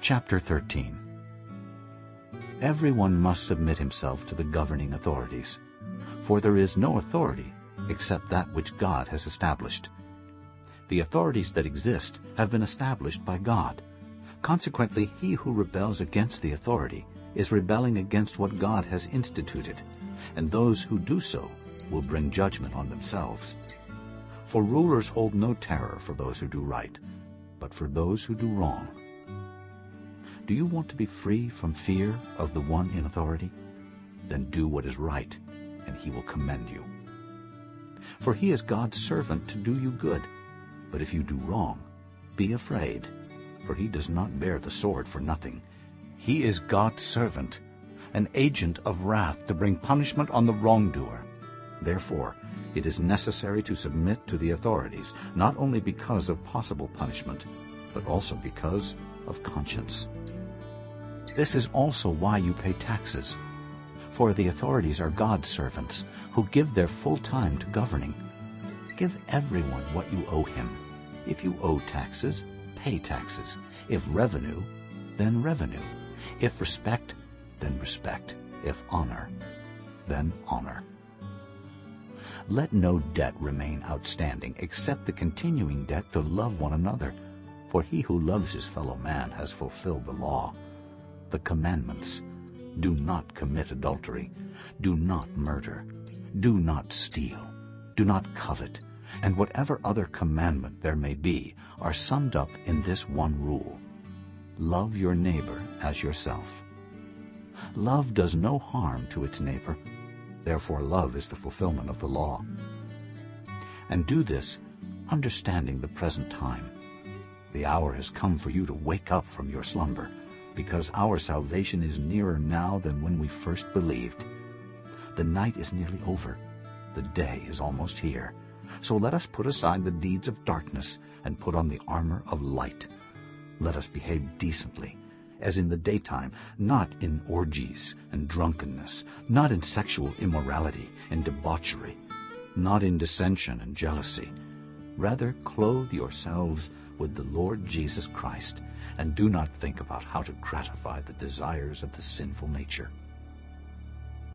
Chapter 13 Everyone must submit himself to the governing authorities, for there is no authority except that which God has established. The authorities that exist have been established by God. Consequently, he who rebels against the authority is rebelling against what God has instituted, and those who do so will bring judgment on themselves. For rulers hold no terror for those who do right, but for those who do wrong. Do you want to be free from fear of the one in authority? Then do what is right, and he will commend you. For he is God's servant to do you good. But if you do wrong, be afraid, for he does not bear the sword for nothing. He is God's servant, an agent of wrath to bring punishment on the wrongdoer. Therefore, it is necessary to submit to the authorities, not only because of possible punishment, but also because of conscience. This is also why you pay taxes. For the authorities are God's servants, who give their full time to governing. Give everyone what you owe him. If you owe taxes, pay taxes. If revenue, then revenue. If respect, then respect. If honor, then honor. Let no debt remain outstanding except the continuing debt to love one another. For he who loves his fellow man has fulfilled the law. The commandments, do not commit adultery, do not murder, do not steal, do not covet, and whatever other commandment there may be are summed up in this one rule. Love your neighbor as yourself. Love does no harm to its neighbor. Therefore love is the fulfillment of the law. And do this, understanding the present time. The hour has come for you to wake up from your slumber, because our salvation is nearer now than when we first believed. The night is nearly over. The day is almost here. So let us put aside the deeds of darkness and put on the armor of light. Let us behave decently, as in the daytime, not in orgies and drunkenness, not in sexual immorality and debauchery, not in dissension and jealousy. Rather, clothe yourselves with the Lord Jesus Christ, and do not think about how to gratify the desires of the sinful nature.